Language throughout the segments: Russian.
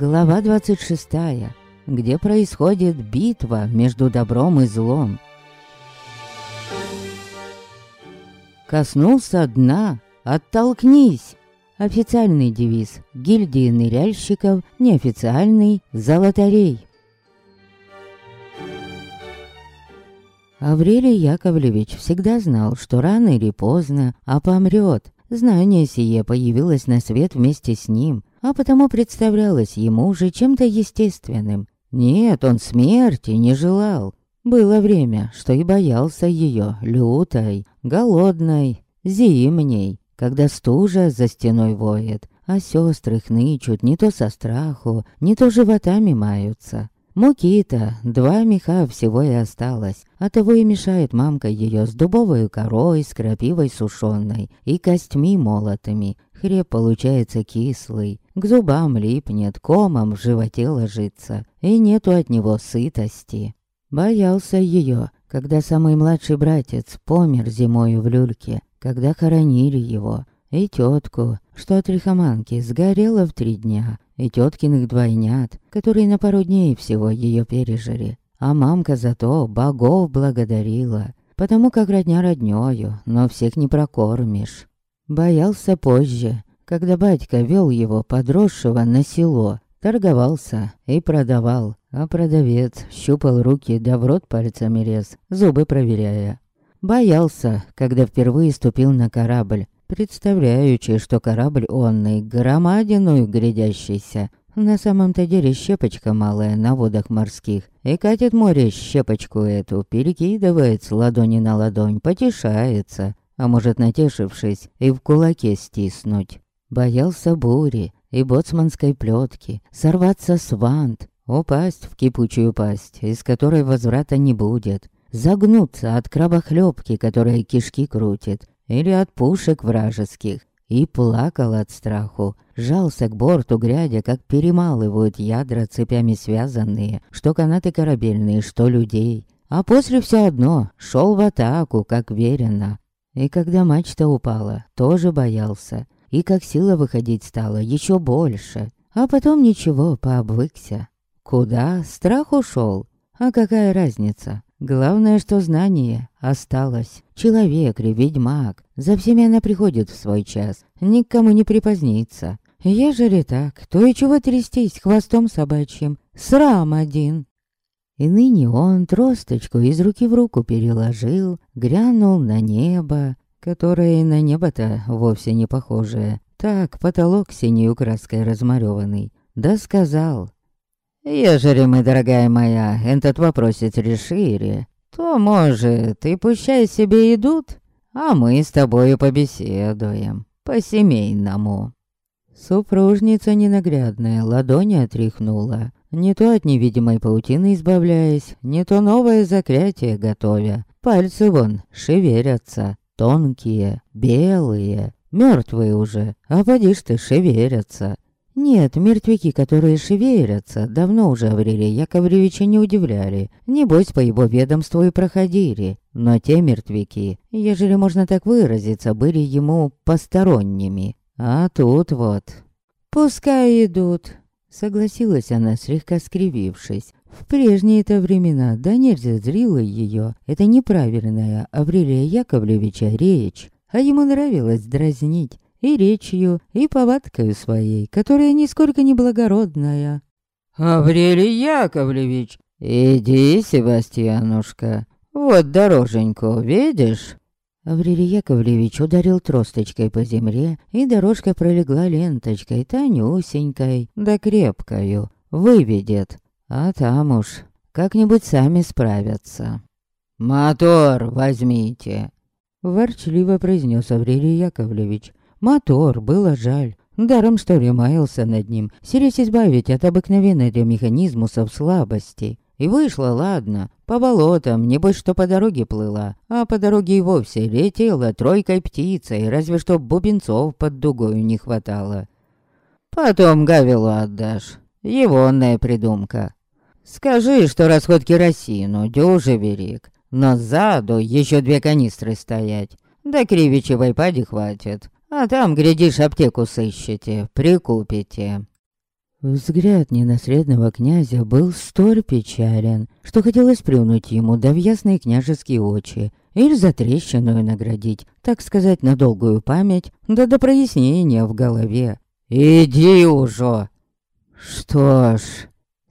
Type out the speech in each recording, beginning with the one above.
Глава 26, где происходит битва между добром и злом. Коснулся дна, оттолкнись. Официальный девиз гильдии ныряльщиков, неофициальный золотарей. Аврелий Яковлевич всегда знал, что рано или поздно, а помрет. Знание сие появилось на свет вместе с ним, а потому представлялось ему уже чем-то естественным. Нет, он смерти не желал. Было время, что и боялся ее лютой, голодной, зимней, когда стужа за стеной воет, а сестры хнычут не то со страху, не то животами маются. Муки-то, два меха всего и осталось, а того и мешает мамка ее с дубовой корой, с крапивой сушеной и костьми молотыми. Хлеб получается кислый, к зубам липнет, комом в животе ложится, и нету от него сытости. Боялся ее, когда самый младший братец помер зимою в люльке, когда хоронили его, и тетку, что от лихоманки сгорела в три дня, и теткиных двойнят, которые на пару дней всего ее пережили. А мамка зато богов благодарила, потому как родня роднёю, но всех не прокормишь. Боялся позже, когда батька вел его подросшего на село, торговался и продавал, а продавец щупал руки да в рот пальцами рез, зубы проверяя. Боялся, когда впервые ступил на корабль, представляючи, что корабль онный, громадиную грядящийся, на самом-то деле щепочка малая на водах морских, и катит море щепочку эту, перекидывает с ладони на ладонь, потешается, а может, натешившись, и в кулаке стиснуть. Боялся бури и боцманской плетки, сорваться с вант, упасть в кипучую пасть, из которой возврата не будет, загнуться от крабохлёбки, которая кишки крутит, или от пушек вражеских, и плакал от страху, жался к борту, глядя, как перемалывают ядра цепями связанные, что канаты корабельные, что людей. А после все одно шел в атаку, как верено. И когда мачта упала, тоже боялся. И как сила выходить стала еще больше. А потом ничего, пообвыкся. Куда? Страх ушел. А какая разница? Главное, что знание осталось. Человек ли, ведьмак, за всеми она приходит в свой час, никому не припозднится. Ежели так, то и чего трястись хвостом собачьим, срам один. И ныне он тросточку из руки в руку переложил, грянул на небо, которое на небо-то вовсе не похожее. Так, потолок синей краской размалёванный. Да сказал, Ежели мы, дорогая моя, этот вопросец решили, то, может, и пущай себе идут, а мы с тобою побеседуем по-семейному». Супружница ненаглядная ладони отряхнула, не то от невидимой паутины избавляясь, не то новое заклятие готовя. Пальцы вон шеверятся, тонкие, белые, мертвые уже, а поди ты шеверятся. Нет, мертвяки, которые шевелятся, давно уже Аврелия Яковлевича не удивляли. Небось, по его ведомству и проходили. Но те мертвяки, ежели можно так выразиться, были ему посторонними. А тут вот... «Пускай идут», — согласилась она, слегка скривившись. В прежние-то времена, да нельзя зрила ее, это неправильная Аврелия Яковлевича речь, а ему нравилось дразнить и речью, и повадкою своей, которая нисколько не благородная. «Аврелий Яковлевич, иди, Себастьянушка, вот дороженьку, видишь?» Аврелий Яковлевич ударил тросточкой по земле, и дорожка пролегла ленточкой, тонюсенькой, да крепкою, выведет. А там уж как-нибудь сами справятся. «Мотор возьмите!» Ворчливо произнес Аврелий Яковлевич. Мотор было жаль. Даром, что ли, маялся над ним, селись избавить от обыкновенной для механизмусов слабости. И вышло, ладно, по болотам, небось, что по дороге плыла, а по дороге и вовсе летела тройкой птицей, разве что бубенцов под дугою не хватало. Потом Гавилу отдашь, егонная придумка. Скажи, что расход керосину дюже берег, но сзаду еще две канистры стоять, да кривичевой пади хватит. А там, глядишь, аптеку сыщете, прикупите». Взгляд ненаследного князя был столь печален, что хотелось плюнуть ему да в ясные княжеские очи, или за трещину наградить, так сказать, на долгую память, да до прояснения в голове. «Иди уже!» «Что ж...»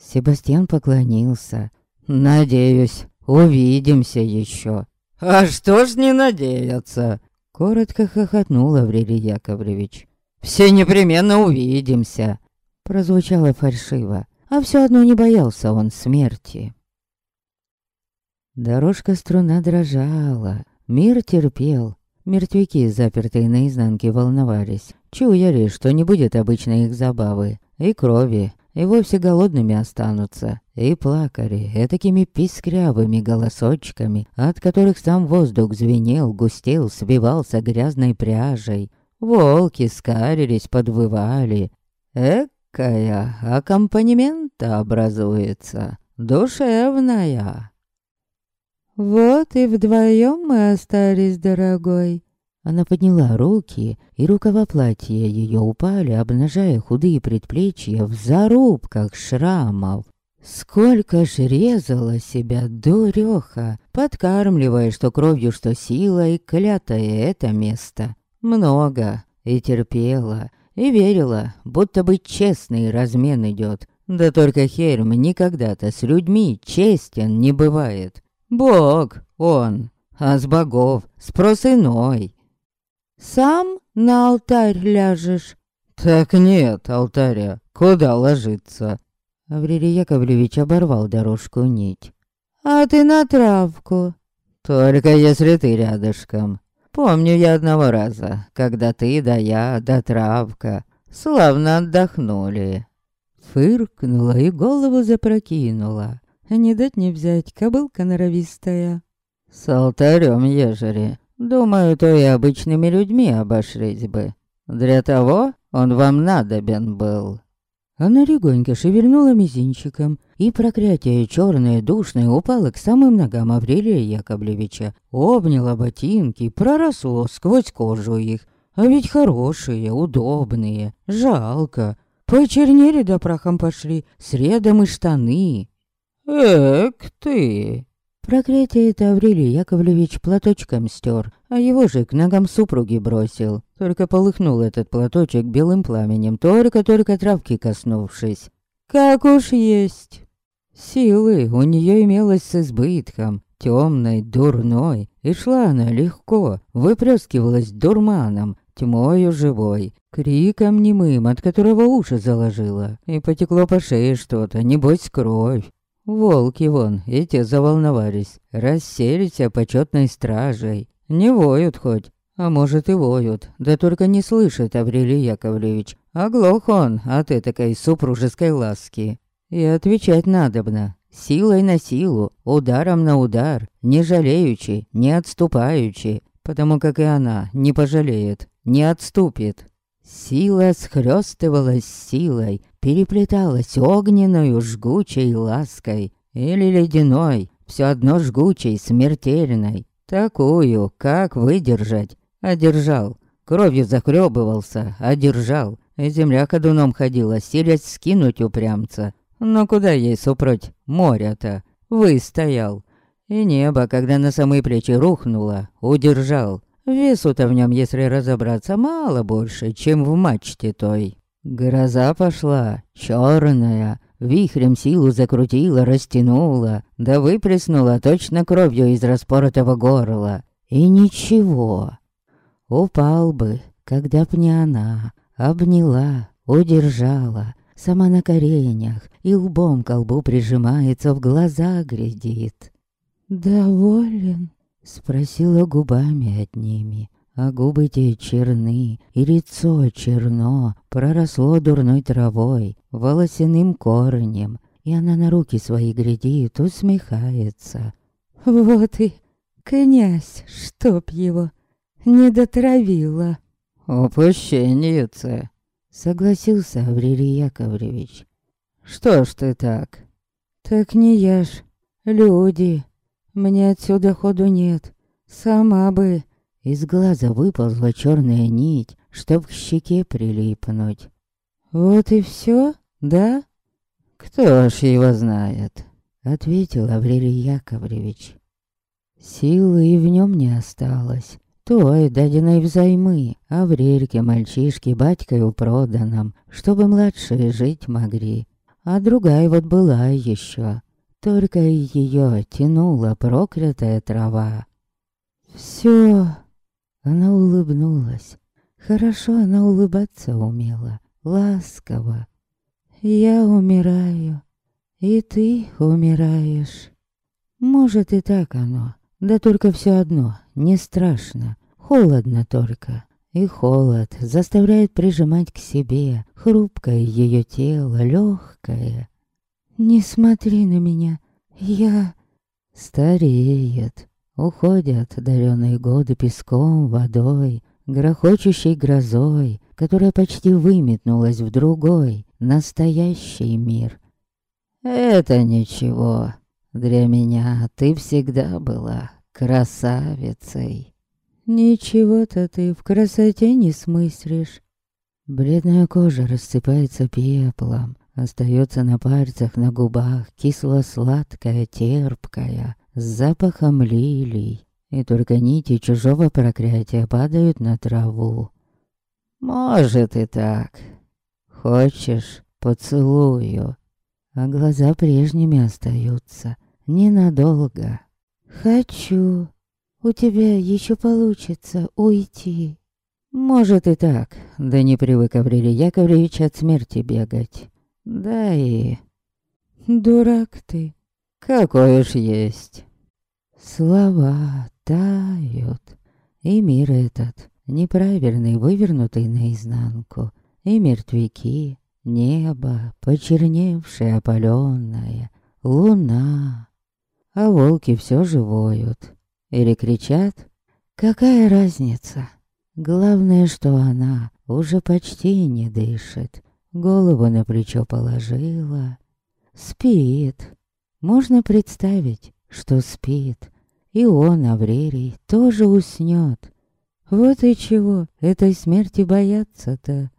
Себастьян поклонился. «Надеюсь, увидимся еще». «А что ж не надеяться?» Коротко хохотнул Аврелий Яковлевич. «Все непременно увидимся!» Прозвучало фальшиво, а все одно не боялся он смерти. Дорожка струна дрожала, мир терпел. Мертвяки, запертые наизнанке, волновались. Чуяли, что не будет обычной их забавы. И крови, и вовсе голодными останутся. И плакали этакими пискрявыми голосочками, от которых сам воздух звенел, густел, свивался грязной пряжей. Волки скарились, подвывали. Экая аккомпанемента образуется, душевная. «Вот и вдвоем мы остались, дорогой». Она подняла руки, и рукава платья ее упали, обнажая худые предплечья в зарубках шрамов. Сколько ж резала себя дуреха, подкармливая что кровью, что силой, клятая это место. Много. И терпела, и верила, будто бы честный размен идет. Да только Херм никогда-то с людьми честен не бывает. Бог он, а с богов спрос иной. Сам на алтарь ляжешь? Так нет алтаря, куда ложиться? Аврелий Яковлевич оборвал дорожку нить. А ты на травку? Только если ты рядышком. Помню я одного раза, когда ты да я, да травка, славно отдохнули. Фыркнула и голову запрокинула. Не дать не взять, кобылка норовистая. С алтарем, ежели. Думаю, то и обычными людьми обошлись бы. Для того он вам надобен был. Она легонько шевельнула мизинчиком, и проклятие черное душное упало к самым ногам Аврелия Яковлевича. Обняла ботинки, проросло сквозь кожу их. А ведь хорошие, удобные, жалко. Почернели да прахом пошли, средом и штаны. «Эк ты!» Проклятие это Аврелий Яковлевич платочком стер, а его же к ногам супруги бросил. Только полыхнул этот платочек белым пламенем, только-только травки коснувшись. Как уж есть. Силы у нее имелось с избытком, темной, дурной, и шла она легко, выплескивалась дурманом, тьмою живой, криком немым, от которого уши заложила, и потекло по шее что-то, небось кровь. Волки вон, эти заволновались, расселись почетной стражей. Не воют хоть, а может и воют, да только не слышит Аврелий Яковлевич. Оглох он от этой супружеской ласки. И отвечать надобно, силой на силу, ударом на удар, не жалеючи, не отступаючи, потому как и она не пожалеет, не отступит. Сила схлёстывалась силой, переплеталась огненную жгучей лаской или ледяной, все одно жгучей, смертельной. Такую, как выдержать? Одержал. Кровью захлебывался, одержал. И земля ходуном ходила, силясь скинуть упрямца. Но куда ей супроть моря-то? Выстоял. И небо, когда на самые плечи рухнуло, удержал. Весу-то в нем, если разобраться, мало больше, чем в мачте той. Гроза пошла, черная, вихрем силу закрутила, растянула, да выплеснула точно кровью из распоротого горла. И ничего. Упал бы, когда б не она, обняла, удержала, сама на коленях и лбом к лбу прижимается, в глаза глядит. «Доволен?» Спросила губами одними, а губы те черны, и лицо черно, проросло дурной травой, волосяным корнем, и она на руки свои глядит, усмехается. Вот и князь, чтоб его, не дотравила. «Упущенница», — согласился Аврелий Яковлевич. «Что ж ты так?» «Так не я ж, люди, мне отсюда ходу нет. Сама бы. Из глаза выползла черная нить, чтоб к щеке прилипнуть. Вот и все. да?» «Кто ж его знает?» — ответил Аврелий Яковлевич. Силы и в нем не осталось. Той, даденной взаймы, Аврельке, мальчишке, батькою проданном, чтобы младшие жить могли. А другая вот была еще. Только ее тянула проклятая трава. Все. Она улыбнулась. Хорошо она улыбаться умела. Ласково. Я умираю. И ты умираешь. Может и так оно. Да только все одно, не страшно. Холодно только. И холод заставляет прижимать к себе хрупкое ее тело, легкое. Не смотри на меня. Я... Стареет. Уходят даренные годы песком, водой, грохочущей грозой, которая почти выметнулась в другой, настоящий мир. Это ничего. Для меня ты всегда была красавицей. Ничего-то ты в красоте не смыслишь. Бледная кожа рассыпается пеплом, остается на пальцах, на губах, кисло-сладкая, терпкая, с запахом лилий. И только нити чужого проклятия падают на траву. Может и так. Хочешь, поцелую. А глаза прежними остаются. Ненадолго. Хочу. У тебя еще получится уйти. Может и так. Да не привык Аврелий Яковлевич от смерти бегать. Да и... Дурак ты. Какой уж есть. Слова тают. И мир этот, неправильный, вывернутый наизнанку. И мертвяки, небо, почерневшее, опаленное, луна. А волки все же воют. Или кричат. Какая разница? Главное, что она уже почти не дышит. Голову на плечо положила. Спит. Можно представить, что спит. И он, Аврерий, тоже уснет. Вот и чего этой смерти бояться-то.